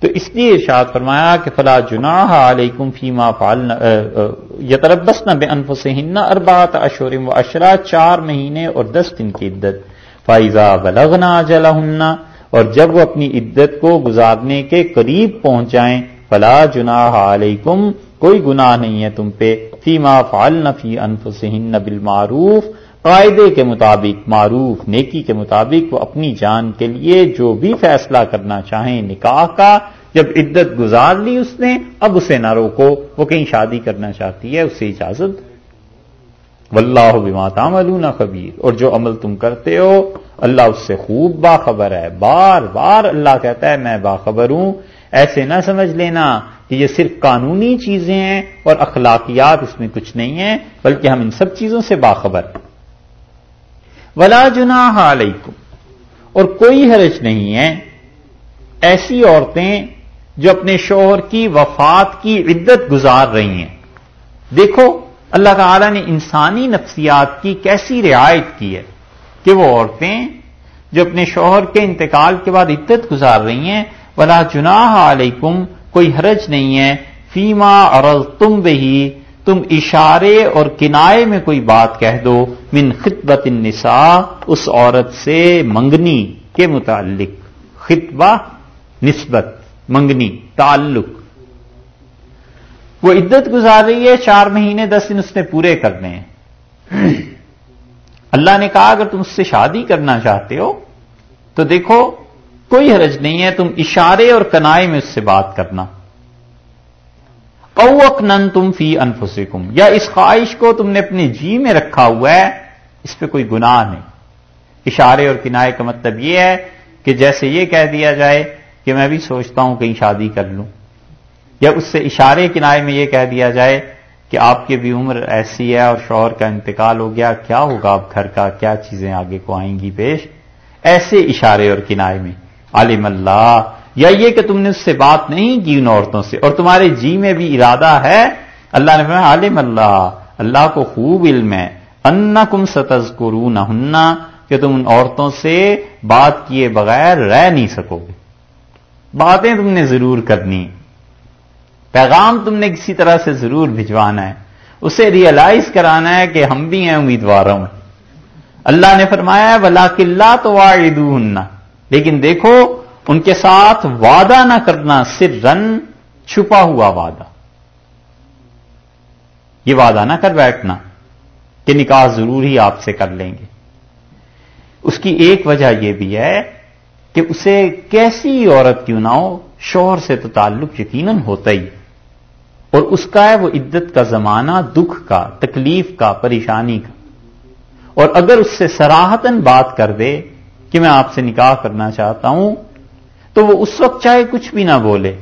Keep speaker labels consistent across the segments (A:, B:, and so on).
A: تو اس لیے ارشاد فرمایا کہ فلا جناح علیکم فیما فالنا یتربس نہ بے انف سے ہننا اربات اشورم و اشرا چار مہینے اور دس دن کی عدت۔ فائزہ بلغنا جلا اور جب وہ اپنی عدت کو گزارنے کے قریب پہنچ جائیں فلا جناح علیکم، کوئی گناہ نہیں ہے تم پہ۔ فیما فالنا فی انف سے ہن بالمعروف قاعدے کے مطابق، معروف نیکی کے مطابق وہ اپنی جان کے لیے جو بھی فیصلہ کرنا چاہیں، نکاح کا، جب عدت گزار لی اس نے، اب اسے نہ روکو، وہ کہیں شادی کرنا چاہتی ہے اسے اجازت۔ واللہ بما تعملون خبیر۔ اور جو عمل تم کرتے ہو، اللہ اس سے خوب باخبر ہے۔ بار بار اللہ کہتا ہے، میں باخبر ہوں۔ ایسے نہ سمجھ لینا کہ یہ صرف قانونی چیزیں ہیں اور اخلاقیات اس میں کچھ نہیں ہیں، بلکہ ہم ان سب چیزوں سے باخبر ہیں۔ ولا جناح علیکم۔ اور کوئی حرج نہیں ہے ایسی عورتیں جو اپنے شوہر کی وفات کی عدت گزار رہی ہیں۔ دیکھو، اللہ تعالی نے انسانی نفسیات کی کیسی رعایت کی ہے کہ وہ عورتیں جو اپنے شوہر کے انتقال کے بعد عدت گزار رہی ہیں، ولا جناح علیکم، کوئی حرج نہیں ہے، فیما اور تم بہی تم اشارے اور کنائے میں کوئی بات کہہ دو، من خطبت النساء، اس عورت سے منگنی کے متعلق۔ خطبہ نسبت، منگنی، تعلق۔ وہ عدت گزار رہی ہے، چار مہینے، دس دن اس نے پورے کرنے ہیں۔ اللہ نے کہا، اگر تم اس سے شادی کرنا چاہتے ہو، تو دیکھو، کوئی حرج نہیں ہے تم اشارے اور کنائے میں اس سے بات کرنا۔ اوک نن تم فی انفسکم یا اس خواہش کو تم نے اپنے جی میں رکھا ہوا ہے، اس پہ کوئی گناہ نہیں۔ اشارے اور کنائے کا مطلب یہ ہے کہ جیسے یہ کہہ دیا جائے کہ میں بھی سوچتا ہوں کہیں شادی کر لوں۔ یا اس سے اشارے کنائے میں یہ کہہ دیا جائے کہ آپ کی بھی عمر ایسی ہے اور شوہر کا انتقال ہو گیا، کیا ہوگا اب گھر کا؟ کیا چیزیں آگے کو آئیں گی پیش؟ ایسے اشارے اور کنائے میں۔ عالم اللہ یا یہ کہ تم نے اس سے بات نہیں کی ان عورتوں سے، اور تمہارے جی میں بھی ارادہ ہے۔ اللہ نے فرمایا عالم اللہ اللہ کو خوب علم ہے۔ ان کم ستز نہ کہ تم ان عورتوں سے بات کیے بغیر رہ نہیں سکو گے باتیں تم نے ضرور کرنی۔ پیغام تم نے کسی طرح سے ضرور بھجوانا ہے۔ اسے ریئلائز کرانا ہے کہ ہم بھی ہیں امیدواروں میں۔ اللہ نے فرمایا ولا کلّہ تو لیکن دیکھو ان کے ساتھ وعدہ نہ کرنا صرف رن چھپا ہوا وعدہ۔ یہ وعدہ نہ کر بیٹھنا کہ نکاح ضرور ہی آپ سے کر لیں گے۔ اس کی ایک وجہ یہ بھی ہے کہ اسے کیسی عورت کیوں نہ ہو، شوہر سے تو تعلق یقیناً ہوتا ہی اور اس کا ہے وہ عدت کا زمانہ، دکھ کا، تکلیف کا، پریشانی کا۔ اور اگر اس سے سراہتن بات کر دے کہ میں آپ سے نکاح کرنا چاہتا ہوں تو وہ اس وقت چاہے کچھ بھی نہ بولے۔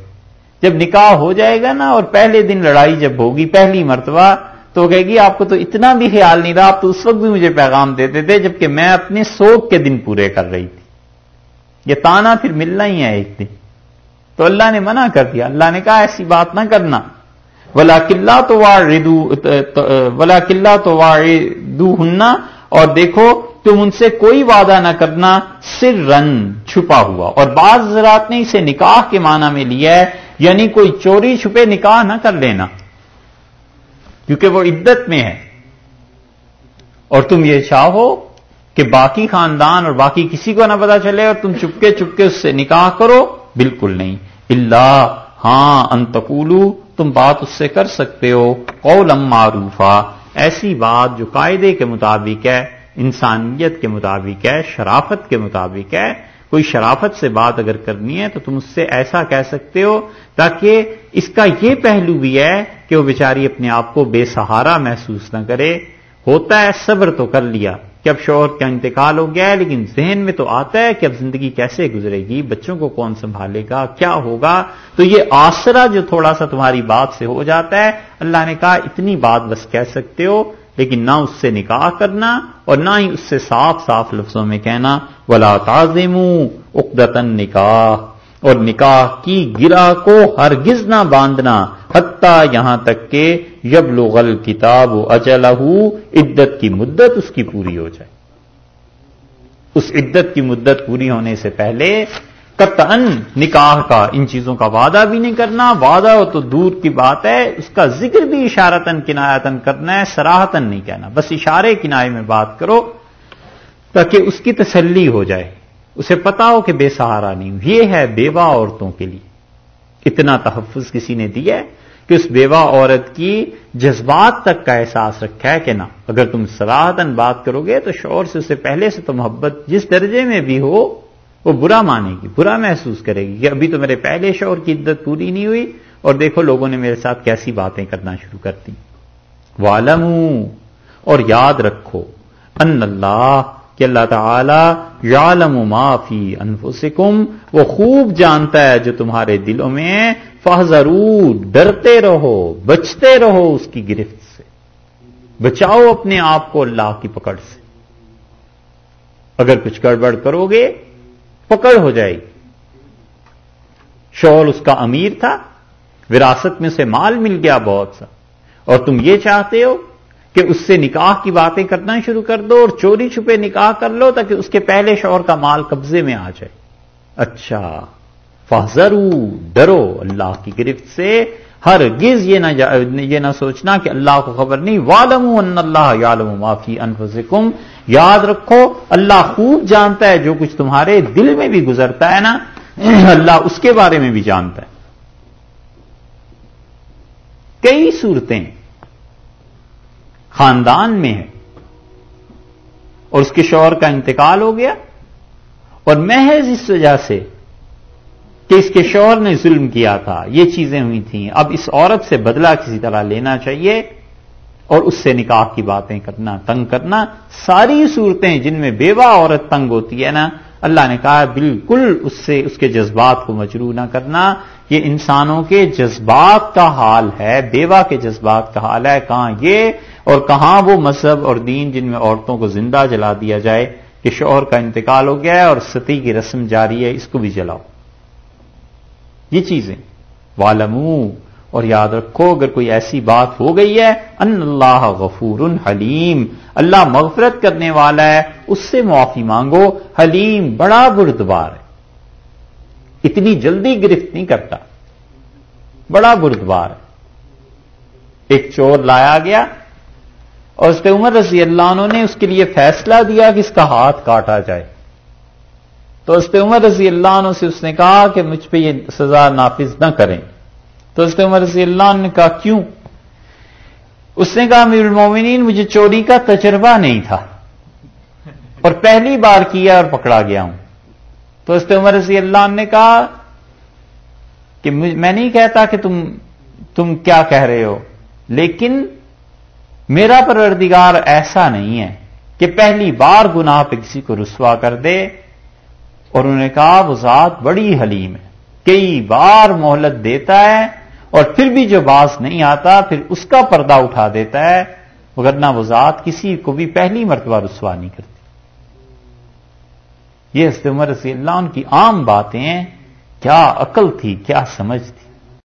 A: جب نکاح ہو جائے گا نا اور پہلے دن لڑائی جب ہوگی، پہلی مرتبہ، تو وہ کہے گی، آپ کو تو اتنا بھی خیال نہیں رہا، آپ تو اس وقت بھی مجھے پیغام دیتے تھے جبکہ میں اپنے سوگ کے دن پورے کر رہی تھی۔ یہ تانا پھر ملنا ہی ہے ایک دن۔ تو اللہ نے منع کر دیا۔ اللہ نے کہا، ایسی بات نہ کرنا۔ ولا قلعہ تو ولا قلعہ تو ہننا اور دیکھو تم ان سے کوئی وعدہ نہ کرنا سر رن چھپا ہوا۔ اور بعض حضرات نے اسے نکاح کے معنی میں لیا ہے یعنی کوئی چوری چھپے نکاح نہ کر لینا۔ کیونکہ وہ عدت میں ہے۔ اور تم یہ چاہو کہ باقی خاندان اور باقی کسی کو نہ پتا چلے اور تم چپکے چپکے اس سے نکاح کرو؟ بالکل نہیں۔ اللہ ہاں انتقولو تم بات اس سے کر سکتے ہو۔ قولم معروفہ ایسی بات جو قاعدے کے مطابق ہے۔ انسانیت کے مطابق ہے، شرافت کے مطابق ہے۔ کوئی شرافت سے بات اگر کرنی ہے تو تم اس سے ایسا کہہ سکتے ہو، تاکہ اس کا یہ پہلو بھی ہے کہ وہ بیچاری اپنے آپ کو بے سہارا محسوس نہ کرے۔ ہوتا ہے صبر تو کر لیا کہ اب شوہر کا انتقال ہو گیا ہے، لیکن ذہن میں تو آتا ہے کہ اب زندگی کیسے گزرے گی، بچوں کو کون سنبھالے گا، کیا ہوگا۔ تو یہ آسرا جو تھوڑا سا تمہاری بات سے ہو جاتا ہے، اللہ نے کہا اتنی بات بس کہہ سکتے ہو لیکن نہ اس سے نکاح کرنا اور نہ ہی اس سے صاف صاف لفظوں میں کہنا، ولا تعظم اقدتن نکاح، اور نکاح کی گرا کو ہرگز نہ باندھنا، حتیٰ یہاں تک کہ یب لغل کتاب و عدت کی مدت اس کی پوری ہو جائے۔ اس عدت کی مدت پوری ہونے سے پہلے قطعا نکاح کا، ان چیزوں کا وعدہ بھی نہیں کرنا۔ وعدہ ہو تو دور کی بات ہے، اس کا ذکر بھی اشارتن کنایتن کرنا ہے سراہتن نہیں کہنا۔ بس اشارے کنائے میں بات کرو تاکہ اس کی تسلی ہو جائے۔ اسے پتا ہو کہ بے سہارا نہیں یہ ہے بیوہ عورتوں کے لیے۔ اتنا تحفظ کسی نے دیا ہے کہ اس بیوہ عورت کی جذبات تک کا احساس رکھا ہے کہ نہ، اگر تم سراہتن بات کرو گے تو شور سے اسے پہلے سے تو محبت جس درجے میں بھی ہو وہ برا مانے گی، برا محسوس کرے گی کہ ابھی تو میرے پہلے شور کی عدت پوری نہیں ہوئی اور دیکھو لوگوں نے میرے ساتھ کیسی باتیں کرنا شروع کر دی والم اور یاد رکھو ان اللہ کہ اللہ تعالی یعلم ما فی انفسکم وہ خوب جانتا ہے جو تمہارے دلوں میں فضرور ڈرتے رہو، بچتے رہو اس کی گرفت سے۔ بچاؤ اپنے آپ کو اللہ کی پکڑ سے۔ اگر کچھ گڑبڑ کرو گے پکڑ ہو جائے گی۔ شول اس کا امیر تھا، وراثت میں سے مال مل گیا بہت سا۔ اور تم یہ چاہتے ہو کہ اس سے نکاح کی باتیں کرنا شروع کر دو اور چوری چھپے نکاح کر لو تاکہ اس کے پہلے شور کا مال قبضے میں آ جائے۔ اچھا فضرو ڈرو۔ اللہ کی گرفت سے ہر گز یہ نہ یہ نہ سوچنا کہ اللہ کو خبر نہیں۔ والم ان اللہ یالم معافی انفسکم یاد رکھو، اللہ خوب جانتا ہے جو کچھ تمہارے دل میں بھی گزرتا ہے نا۔ اللہ اس کے بارے میں بھی جانتا ہے۔ کئی صورتیں خاندان میں ہیں۔ اور اس کے شوہر کا انتقال ہو گیا۔ اور محض اس وجہ سے کہ اس کے شوہر نے ظلم کیا تھا، یہ چیزیں ہوئی تھیں۔ اب اس عورت سے بدلہ کسی طرح لینا چاہیے اور اس سے نکاح کی باتیں کرنا، تنگ کرنا، ساری صورتیں جن میں بیوہ عورت تنگ ہوتی ہے نا، اللہ نے کہا بالکل اس سے، اس کے جذبات کو مجرو نہ کرنا۔ یہ انسانوں کے جذبات کا حال ہے، بیوہ کے جذبات کا حال ہے، کہاں یہ اور کہاں وہ مذہب اور دین جن میں عورتوں کو زندہ جلا دیا جائے کہ شوہر کا انتقال ہو گیا ہے اور ستی کی رسم جاری ہے، اس کو بھی جلاؤ۔ یہ چیزیں۔ والمو اور یاد رکھو، اگر کوئی ایسی بات ہو گئی ہے ان اللہ غفور حلیم اللہ مغفرت کرنے والا ہے، اس سے معافی مانگو، حلیم بڑا بردبار ہے۔ اتنی جلدی گرفت نہیں کرتا، بڑا بردبار ہے۔ ایک چور لایا گیا، اور اس پہ عمر رضی اللہ عنہ نے اس کے لیے فیصلہ دیا کہ اس کا ہاتھ کاٹا جائے۔ تو اس پہ عمر رضی اللہ عنہ سے اس نے کہا کہ مجھ پہ یہ سزا نافذ نہ کریں۔ تو اس پہ عمر رضی اللہ عنہ نے کہا، کیوں؟ اس نے کہا امیر المومنین مجھے چوری کا تجربہ نہیں تھا۔ اور پہلی بار کیا اور پکڑا گیا ہوں۔ تو اس پہ عمر رضی اللہ عنہ نے کہا کہ میں نہیں کہتا کہ تم تم کیا کہہ رہے ہو، لیکن میرا پروردگار ایسا نہیں ہے کہ پہلی بار گناہ پہ کسی کو رسوا کر دے۔ اور انہوں نے کہا، وہ ذات بڑی حلیم ہے، کئی بار مہلت دیتا ہے اور پھر بھی جو باز نہیں آتا، پھر اس کا پردہ اٹھا دیتا ہے وغیرہ وہ ذات کسی کو بھی پہلی مرتبہ رسوا نہیں کرتی۔ یہ عمر رضی اللہ ان کی عام باتیں کیا عقل تھی، کیا سمجھ تھی۔